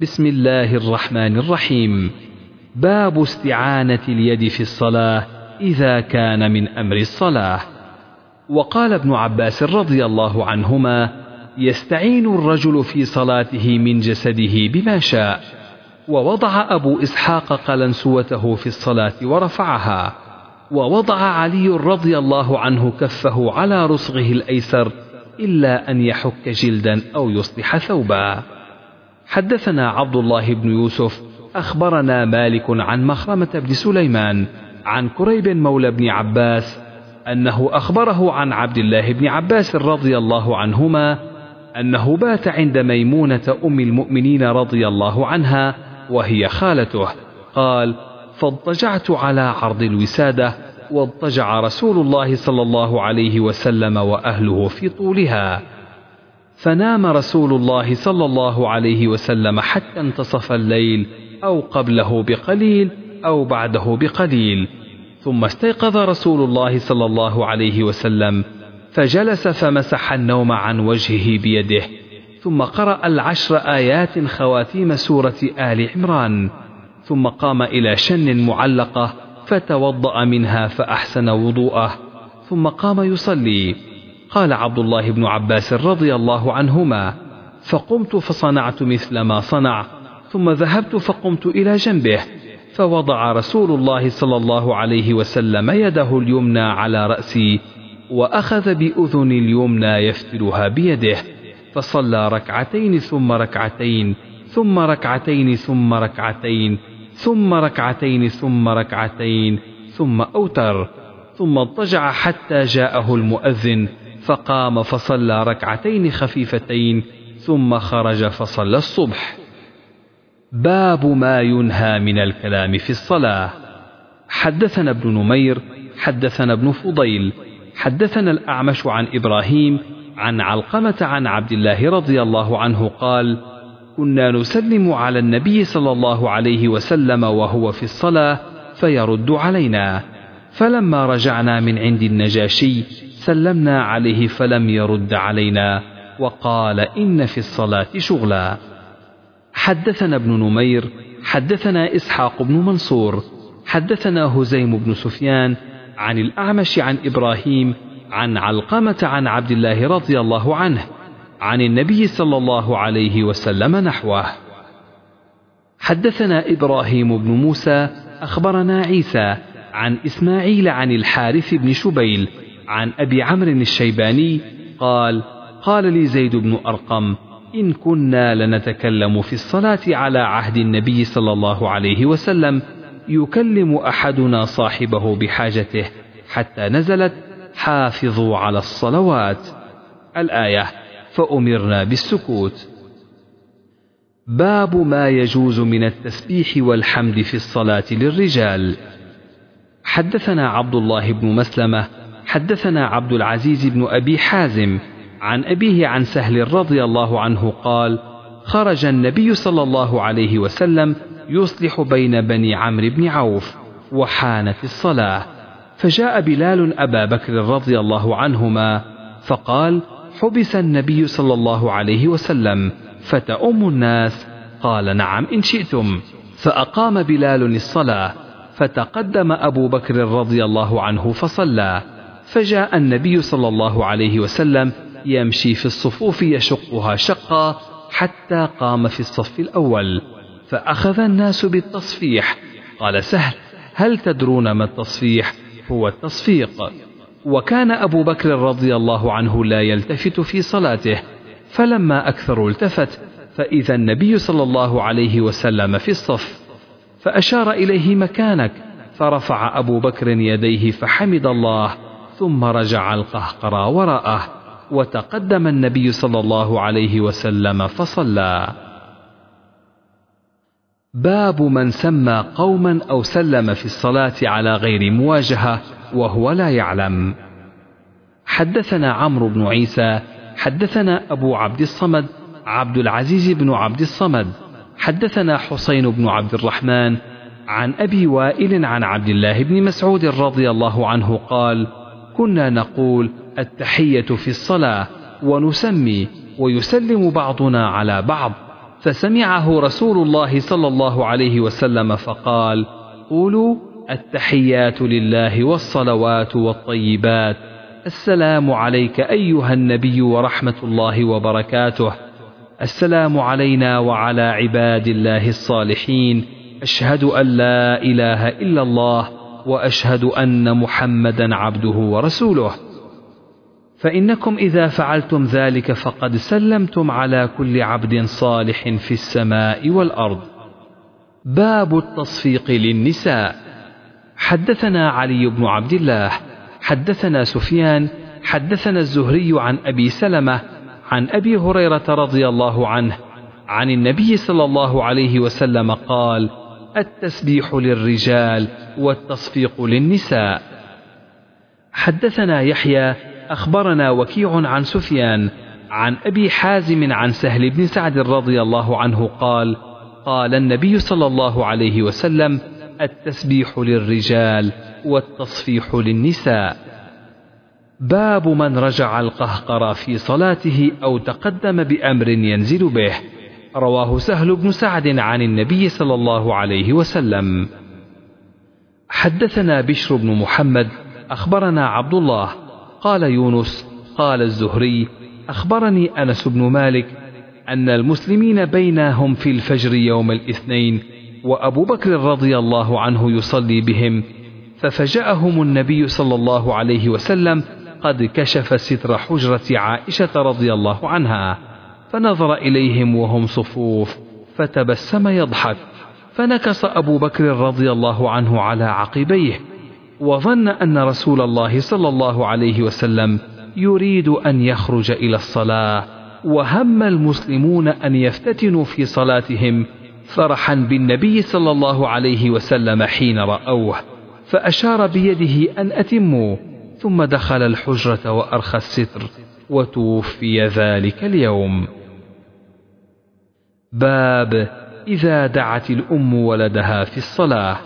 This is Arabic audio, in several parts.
بسم الله الرحمن الرحيم. باب استعانة اليد في الصلاة إذا كان من أمر الصلاة. وقال ابن عباس رضي الله عنهما يستعين الرجل في صلاته من جسده بما شاء. ووضع أبو إسحاق قلنسوته في الصلاة ورفعها. ووضع علي رضي الله عنه كفه على رسغه الأيسر إلا أن يحك جلدا أو يصلح ثوبا. حدثنا عبد الله بن يوسف أخبرنا مالك عن مخرمة بن سليمان عن كريب مولى بن عباس أنه أخبره عن عبد الله بن عباس رضي الله عنهما أنه بات عند ميمونة أم المؤمنين رضي الله عنها وهي خالته قال فاضطجعت على عرض الوسادة واضطجع رسول الله صلى الله عليه وسلم وأهله في طولها فنام رسول الله صلى الله عليه وسلم حتى انتصف الليل أو قبله بقليل أو بعده بقليل. ثم استيقظ رسول الله صلى الله عليه وسلم فجلس فمسح النوم عن وجهه بيده. ثم قرأ العشر آيات خواتيم سورة آل عمران. ثم قام إلى شن معلقة فتوضأ منها فأحسن وضوءه. ثم قام يصلي. قال عبد الله بن عباس رضي الله عنهما فقمت فصنعت مثل ما صنع ثم ذهبت فقمت إلى جنبه فوضع رسول الله صلى الله عليه وسلم يده اليمنى على رأسي وأخذ بأذن اليمنى يفتلها بيده فصلى ركعتين ثم ركعتين ثم ركعتين ثم ركعتين ثم ركعتين ثم ركعتين ثم أوتر ثم اضطجع حتى جاءه المؤذن فقام فصلى ركعتين خفيفتين ثم خرج فصلى الصبح. باب ما ينهى من الكلام في الصلاة. حدثنا ابن نمير حدثنا ابن فضيل حدثنا الأعمش عن إبراهيم عن علقمة عن عبد الله رضي الله عنه قال كنا نسلم على النبي صلى الله عليه وسلم وهو في الصلاة فيرد علينا. فلما رجعنا من عند النجاشي سلمنا عليه فلم يرد علينا وقال إن في الصلاة شغلا. حدثنا ابن نمير حدثنا إسحاق بن منصور حدثنا هزيم بن سفيان عن الأعمش عن إبراهيم عن علقمة عن عبد الله رضي الله عنه عن النبي صلى الله عليه وسلم نحوه. حدثنا إبراهيم بن موسى أخبرنا عيسى عن إسماعيل عن الحارث بن شبيل عن أبي عمرو الشيباني قال قال لي زيد بن أرقم إن كنا لنتكلم في الصلاة على عهد النبي صلى الله عليه وسلم يكلم أحدنا صاحبه بحاجته حتى نزلت حافظوا على الصلوات. الآية فأمرنا بالسكوت. باب ما يجوز من التسبيح والحمد في الصلاة للرجال. حدثنا عبد الله بن مسلمة حدثنا عبد العزيز بن أبي حازم عن أبيه عن سهل رضي الله عنه قال خرج النبي صلى الله عليه وسلم يصلح بين بني عمرو بن عوف وحانت الصلاة. فجاء بلال أبا بكر رضي الله عنهما فقال حبس النبي صلى الله عليه وسلم فتأم الناس؟ قال نعم إن شئتم. فأقام بلال الصلاة. فتقدم أبو بكر رضي الله عنه فصلى فجاء النبي صلى الله عليه وسلم يمشي في الصفوف يشقها شقا حتى قام في الصف الأول فأخذ الناس بالتصفيح قال سهل هل تدرون ما التصفيح؟ هو التصفيق. وكان أبو بكر رضي الله عنه لا يلتفت في صلاته فلما أكثر التفت فإذا النبي صلى الله عليه وسلم في الصف فأشار إليه مكانك فرفع أبو بكر يديه فحمد الله ثم رجع القهقرى وراءه وتقدم النبي صلى الله عليه وسلم فصلى. باب من سمى قوما أو سلم في الصلاة على غير مواجهة وهو لا يعلم. حدثنا عمرو بن عيسى حدثنا أبو عبد الصمد عبد العزيز بن عبد الصمد حدثنا حسين بن عبد الرحمن عن أبي وائل عن عبد الله بن مسعود رضي الله عنه قال كنا نقول التحية في الصلاة ونسمي ويسلم بعضنا على بعض فسمعه رسول الله صلى الله عليه وسلم فقال قولوا التحيات لله والصلوات والطيبات السلام عليك أيها النبي ورحمة الله وبركاته. السلام علينا وعلى عباد الله الصالحين. أشهد أن لا إله إلا الله وأشهد أن محمدا عبده ورسوله. فإنكم إذا فعلتم ذلك فقد سلمتم على كل عبد صالح في السماء والأرض. باب التصفيق للنساء. حدثنا علي بن عبد الله حدثنا سفيان حدثنا الزهري عن أبي سلمة عن أبي هريرة رضي الله عنه عن النبي صلى الله عليه وسلم قال التسبيح للرجال والتصفيق للنساء. حدثنا يحيى أخبرنا وكيع عن سفيان عن أبي حازم عن سهل بن سعد رضي الله عنه قال قال النبي صلى الله عليه وسلم التسبيح للرجال والتصفيح للنساء. باب من رجع القهقر في صلاته أو تقدم بأمر ينزل به. رواه سهل بن سعد عن النبي صلى الله عليه وسلم. حدثنا بشر بن محمد أخبرنا عبد الله. قال يونس قال الزهري أخبرني أنس بن مالك أن المسلمين بينهم في الفجر يوم الاثنين وأبو بكر رضي الله عنه يصلي بهم ففجأهم النبي صلى الله عليه وسلم قد كشف ستر حجرة عائشة رضي الله عنها فنظر إليهم وهم صفوف فتبسم يضحك فنكص أبو بكر رضي الله عنه على عقبيه وظن أن رسول الله صلى الله عليه وسلم يريد أن يخرج إلى الصلاة وهم المسلمون أن يفتتنوا في صلاتهم فرحا بالنبي صلى الله عليه وسلم حين رأوه فأشار بيده أن أتموا. ثم دخل الحجرة وأرخى الستر وتوفي ذلك اليوم. باب إذا دعت الأم ولدها في الصلاة.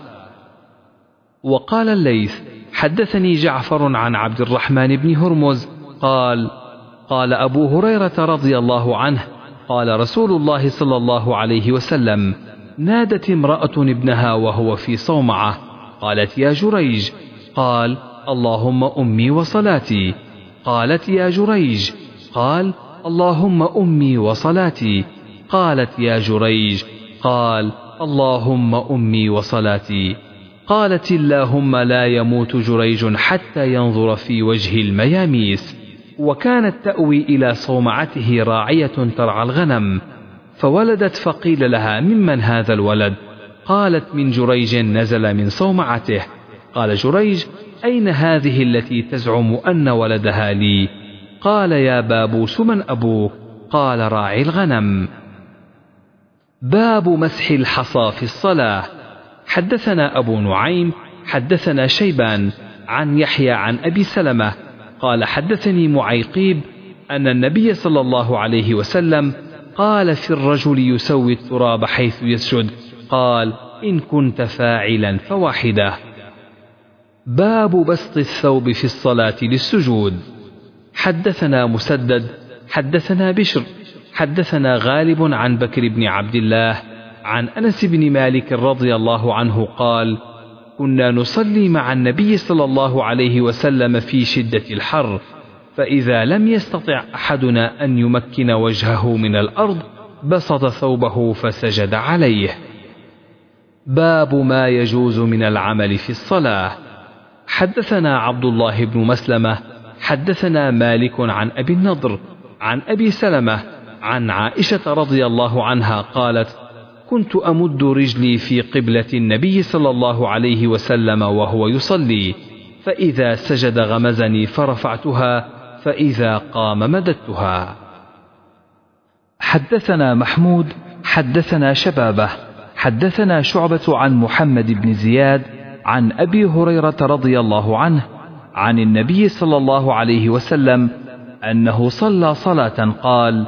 وقال الليث حدثني جعفر عن عبد الرحمن بن هرمز قال قال أبو هريرة رضي الله عنه قال رسول الله صلى الله عليه وسلم نادت امرأة ابنها وهو في صومعة. قالت يا جريج. قال اللهم أمي وصلاتي. قالت يا جريج. قال اللهم أمي وصلاتي. قالت يا جريج. قال اللهم أمي وصلاتي. قالت اللهم لا يموت جريج حتى ينظر في وجه المياميس. وكانت تأوي إلى صومعته راعية ترعى الغنم. فولدت فقيل لها ممن هذا الولد؟ قالت من جريج نزل من صومعته. قال جريج أين هذه التي تزعم أن ولدها لي؟ قال يا بابوس من أبوك؟ قال راعي الغنم. باب مسح الحصى في الصلاة. حدثنا أبو نعيم حدثنا شيبان عن يحيى عن أبي سلمة. قال حدثني معيقيب أن النبي صلى الله عليه وسلم قال في الرجل يسوي التراب حيث يسجد قال إن كنت فاعلا فواحدة. باب بسط الثوب في الصلاة للسجود. حدثنا مسدد حدثنا بشر حدثنا غالب عن بكر بن عبد الله عن أنس بن مالك رضي الله عنه قال كنا نصلي مع النبي صلى الله عليه وسلم في شدة الحر فإذا لم يستطع أحدنا أن يمكن وجهه من الأرض بسط ثوبه فسجد عليه. باب ما يجوز من العمل في الصلاة. حدثنا عبد الله بن مسلمة حدثنا مالك عن أبي النضر عن أبي سلمة عن عائشة رضي الله عنها قالت: كنت أمد رجلي في قبلة النبي صلى الله عليه وسلم وهو يصلي، فإذا سجد غمزني فرفعتها، فإذا قام مددتها. حدثنا محمود، حدثنا شبابة، حدثنا شعبة عن محمد بن زياد، عن أبي هريرة رضي الله عنه، عن النبي صلى الله عليه وسلم أنه صلى صلاة قال: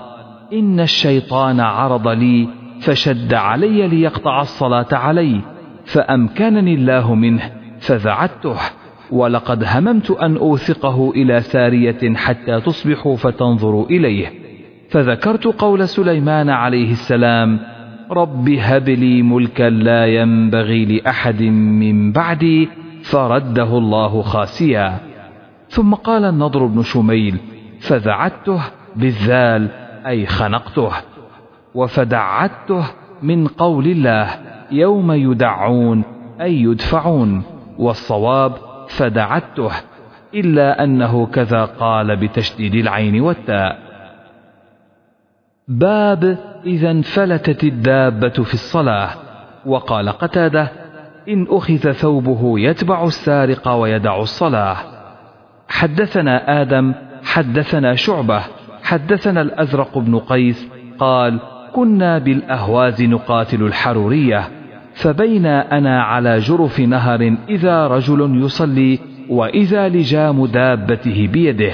إن الشيطان عرض لي فشد علي ليقطع الصلاة علي فأمكنني الله منه فذعدته ولقد هممت أن أوثقه إلى سارية حتى تصبحوا فتنظروا إليه. فذكرت قول سليمان عليه السلام رب هب لي ملكا لا ينبغي لاحد من بعدي فرده الله خاسيا. ثم قال النضر بن شميل فذعدته بالذال اي خنقته وفدعدته من قول الله يوم يدعون اي يدفعون. والصواب فدعدته الا انه كذا قال بتشديد العين والتاء. باب إذا انفلتت الدابة في الصلاة وقال قتادة إن أخذ ثوبه يتبع السارق ويدع الصلاة. حدثنا آدم حدثنا شعبة حدثنا الأزرق بن قيس قال كنا بالأهواز نقاتل الحرورية فبين أنا على جرف نهر إذا رجل يصلي وإذا لجام دابته بيده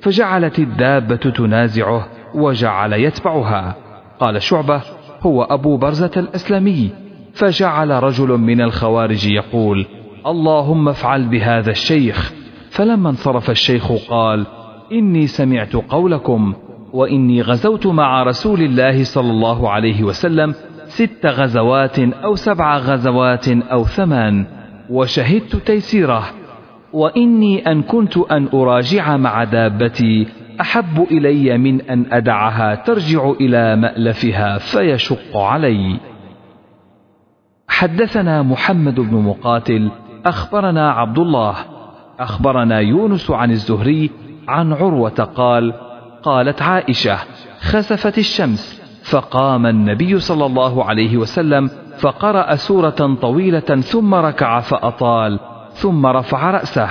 فجعلت الدابة تنازعه وجعل يتبعها. قال شعبة هو أبو برزة الأسلمي فجعل رجل من الخوارج يقول اللهم افعل بهذا الشيخ. فلما انصرف الشيخ قال إني سمعت قولكم وإني غزوت مع رسول الله صلى الله عليه وسلم ست غزوات أو سبع غزوات أو ثمان وشهدت تيسيره وإني أن كنت أن أراجع مع دابتي أحب إلي من أن أدعها ترجع إلى مألفها فيشق علي. حدثنا محمد بن مقاتل أخبرنا عبد الله أخبرنا يونس عن الزهري عن عروة قال: قالت عائشة: خسفت الشمس فقام النبي صلى الله عليه وسلم فقرأ سورة طويلة ثم ركع فأطال ثم رفع رأسه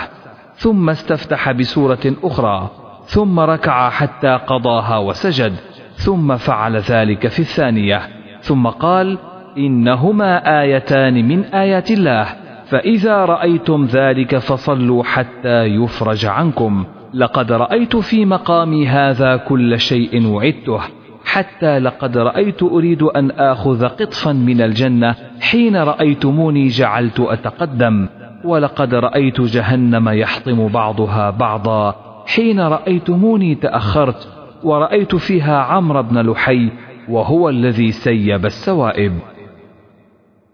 ثم استفتح بسورة أخرى ثم ركع حتى قضاها وسجد ثم فعل ذلك في الثانية ثم قال إنهما آيتان من آيات الله فإذا رأيتم ذلك فصلوا حتى يفرج عنكم. لقد رأيت في مقامي هذا كل شيء وعدته حتى لقد رأيت أريد أن آخذ قطفا من الجنة حين رأيتموني جعلت أتقدم ولقد رأيت جهنم يحطم بعضها بعضا. حين رأيتموني تأخرت ورأيت فيها عمرو بن لحي وهو الذي سيب السوائب.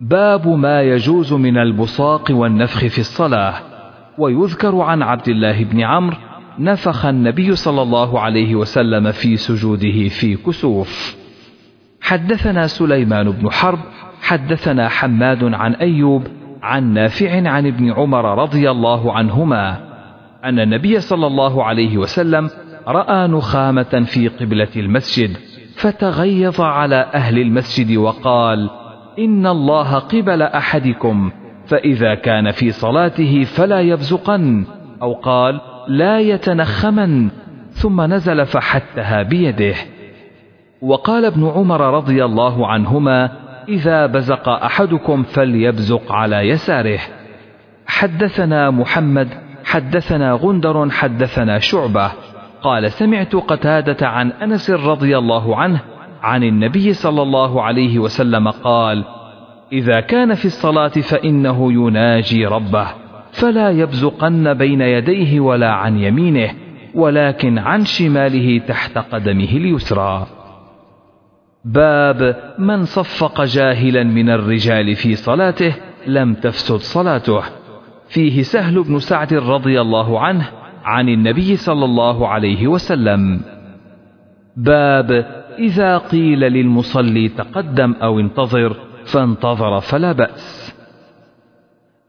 باب ما يجوز من البصاق والنفخ في الصلاة ويذكر عن عبد الله بن عمرو نفخ النبي صلى الله عليه وسلم في سجوده في كسوف. حدثنا سليمان بن حرب حدثنا حماد عن أيوب عن نافع عن ابن عمر رضي الله عنهما أن النبي صلى الله عليه وسلم رأى نخامة في قبلة المسجد فتغيظ على أهل المسجد وقال إن الله قبل أحدكم فإذا كان في صلاته فلا يبزقن أو قال لا يتنخمن. ثم نزل فحتها بيده. وقال ابن عمر رضي الله عنهما إذا بزق أحدكم فليبزق على يساره. حدثنا محمد حدثنا غندر حدثنا شعبة. قال سمعت قتادة عن أنس رضي الله عنه عن النبي صلى الله عليه وسلم قال إذا كان في الصلاة فإنه يناجي ربه فلا يبزقن بين يديه ولا عن يمينه ولكن عن شماله تحت قدمه اليسرى. باب من صفق جاهلا من الرجال في صلاته لم تفسد صلاته. فيه سهل بن سعد رضي الله عنه عن النبي صلى الله عليه وسلم. باب إذا قيل للمصلي تقدم أو انتظر فانتظر فلا بأس.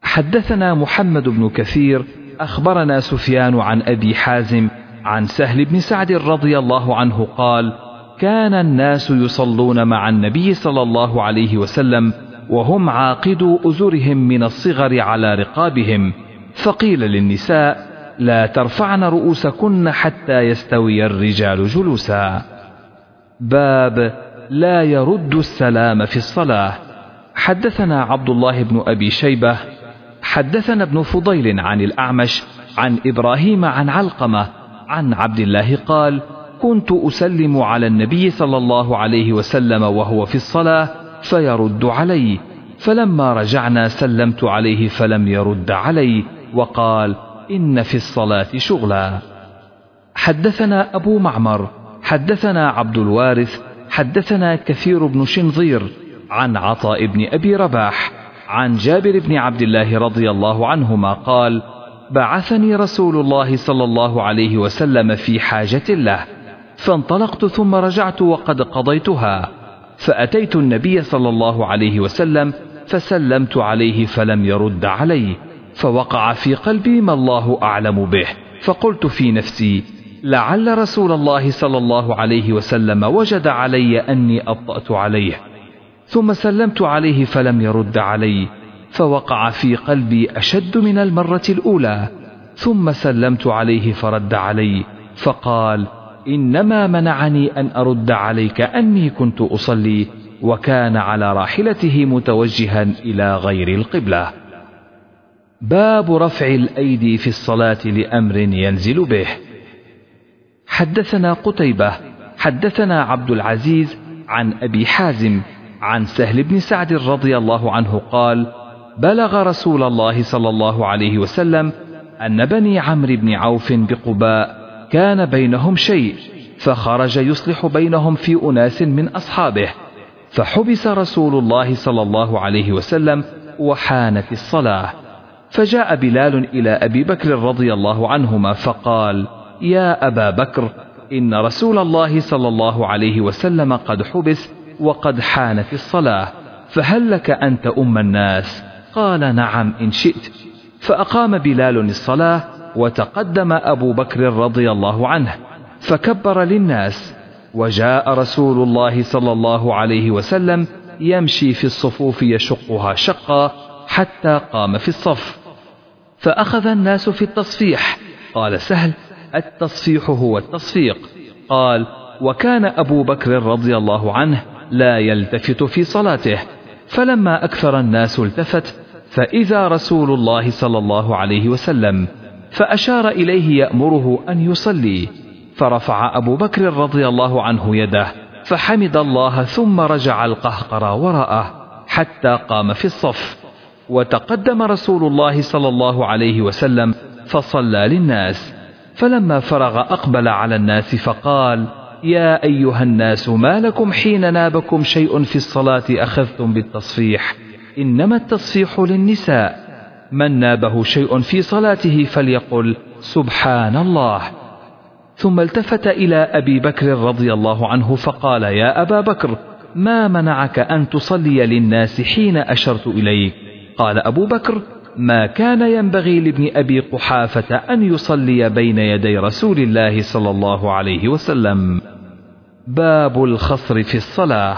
حدثنا محمد بن كثير أخبرنا سفيان عن أبي حازم عن سهل بن سعد رضي الله عنه قال كان الناس يصلون مع النبي صلى الله عليه وسلم وهم عاقدوا أزرهم من الصغر على رقابهم. فقيل للنساء لا ترفعن رؤوسكن حتى يستوي الرجال جلوسا. باب لا يرد السلام في الصلاة. حدثنا عبد الله بن أبي شيبة. حدثنا ابن فضيل عن الأعمش عن إبراهيم عن علقمة. عن عبد الله قال كنت أسلم على النبي صلى الله عليه وسلم وهو في الصلاة فيرد علي فلما رجعنا سلمت عليه فلم يرد علي وقال إن في الصلاة شغلا. حدثنا أبو معمر حدثنا عبد الوارث حدثنا كثير بن شنظير عن عطاء بن أبي رباح عن جابر بن عبد الله رضي الله عنهما قال بعثني رسول الله صلى الله عليه وسلم في حاجة له فانطلقت ثم رجعت وقد قضيتها. فأتيت النبي صلى الله عليه وسلم فسلمت عليه فلم يرد علي فوقع في قلبي ما الله أعلم به فقلت في نفسي لعل رسول الله صلى الله عليه وسلم وجد علي أني أبطأت عليه ثم سلمت عليه فلم يرد علي فوقع في قلبي أشد من المرة الأولى ثم سلمت عليه فرد علي فقال إنما منعني أن أرد عليك أني كنت أصلي وكان على راحلته متوجها إلى غير القبلة. باب رفع الأيدي في الصلاة لأمر ينزل به. حدثنا قتيبة حدثنا عبد العزيز عن أبي حازم عن سهل بن سعد رضي الله عنه قال بلغ رسول الله صلى الله عليه وسلم أن بني عمرو بن عوف بقباء كان بينهم شيء فخرج يصلح بينهم في أناس من أصحابه فحبس رسول الله صلى الله عليه وسلم وحانت الصلاة. فجاء بلال إلى أبي بكر رضي الله عنهما فقال يا أبا بكر إن رسول الله صلى الله عليه وسلم قد حبس وقد حانت الصلاة فهل لك أن تؤم الناس؟ قال نعم إن شئت. فأقام بلال الصلاة وتقدم أبو بكر رضي الله عنه فكبر للناس وجاء رسول الله صلى الله عليه وسلم يمشي في الصفوف يشقها شقا حتى قام في الصف. فأخذ الناس في التصفيح قال سهل التصفيح هو التصفيق. قال وكان أبو بكر رضي الله عنه لا يلتفت في صلاته فلما أكثر الناس التفت فإذا رسول الله صلى الله عليه وسلم فأشار إليه يأمره أن يصلي فرفع أبو بكر رضي الله عنه يده فحمد الله ثم رجع القهقرى وراءه حتى قام في الصف وتقدم رسول الله صلى الله عليه وسلم فصلى للناس فلما فرغ أقبل على الناس فقال يا أيها الناس ما لكم حين نابكم شيء في الصلاة أخذتم بالتصفيح؟ إنما التصفيح للنساء. من نابه شيء في صلاته فليقل سبحان الله. ثم التفت إلى أبي بكر رضي الله عنه فقال يا أبا بكر ما منعك أن تصلي للناس حين أشرت إليك؟ قال أبو بكر ما كان ينبغي لابن أبي قحافة أن يصلي بين يدي رسول الله صلى الله عليه وسلم. باب الخصر في الصلاة.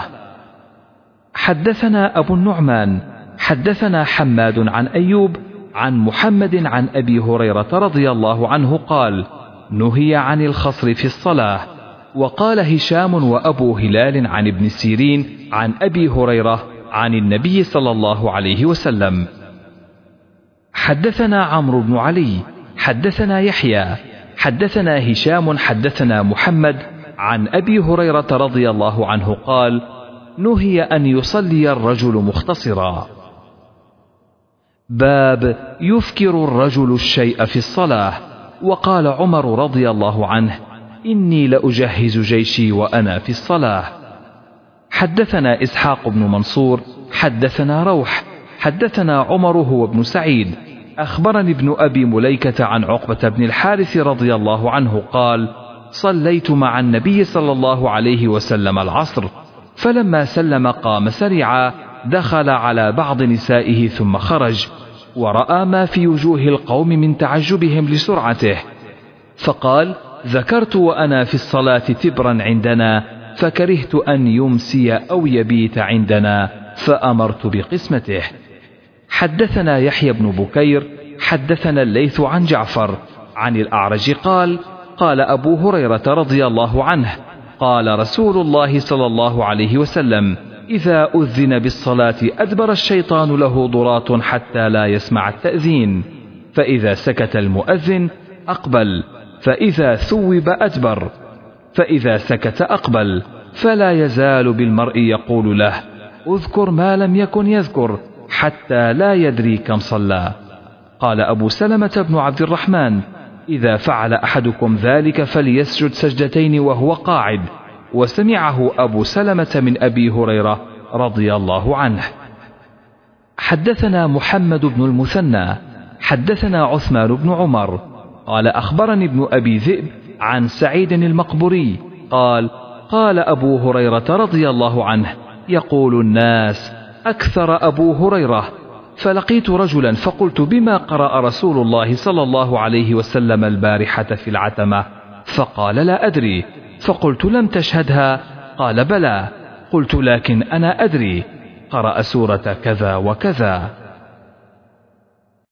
حدثنا أبو النعمان حدثنا حماد عن أيوب عن محمد عن أبي هريرة رضي الله عنه قال نهي عن الخصر في الصلاة. وقال هشام وأبو هلال عن ابن سيرين عن أبي هريرة عن النبي صلى الله عليه وسلم. حدثنا عمرو بن علي حدثنا يحيى حدثنا هشام حدثنا محمد عن أبي هريرة رضي الله عنه قال نهي أن يصلي الرجل مختصرا. باب يفكر الرجل الشيء في الصلاة. وقال عمر رضي الله عنه إني لأجهز جيشي وأنا في الصلاة. حدثنا إسحاق بن منصور حدثنا روح حدثنا عمر هو ابن سعيد. أخبرني ابن أبي مليكة عن عقبة بن الحارث رضي الله عنه قال صليت مع النبي صلى الله عليه وسلم العصر فلما سلم قام سريعا دخل على بعض نسائه ثم خرج ورأى ما في وجوه القوم من تعجبهم لسرعته. فقال ذكرت وأنا في الصلاة تبرا عندنا فكرهت أن يمسي أو يبيت عندنا فأمرت بقسمته. حدثنا يحيى بن بكير حدثنا الليث عن جعفر عن الأعرج قال قال أبو هريرة رضي الله عنه قال رسول الله صلى الله عليه وسلم إذا أذن بالصلاة أدبر الشيطان له ضراط حتى لا يسمع التأذين فإذا سكت المؤذن أقبل فإذا ثوب أدبر فإذا سكت أقبل فلا يزال بالمرء يقول له أذكر ما لم يكن يذكر حتى لا يدري كم صلى. قال أبو سلمة بن عبد الرحمن إذا فعل أحدكم ذلك فليسجد سجدتين وهو قاعد. وسمعه أبو سلمة من أبي هريرة رضي الله عنه. حدثنا محمد بن المثنى حدثنا عثمان بن عمر قال أخبرني ابن أبي ذئب عن سعيد المقبري قال قال أبو هريرة رضي الله عنه يقول الناس أكثر أبو هريرة. فلقيت رجلا فقلت بما قرأ رسول الله صلى الله عليه وسلم البارحة في العتمة؟ فقال لا أدري. فقلت لم تشهدها. قال بلى. قلت لكن أنا أدري. قرأ سورة كذا وكذا.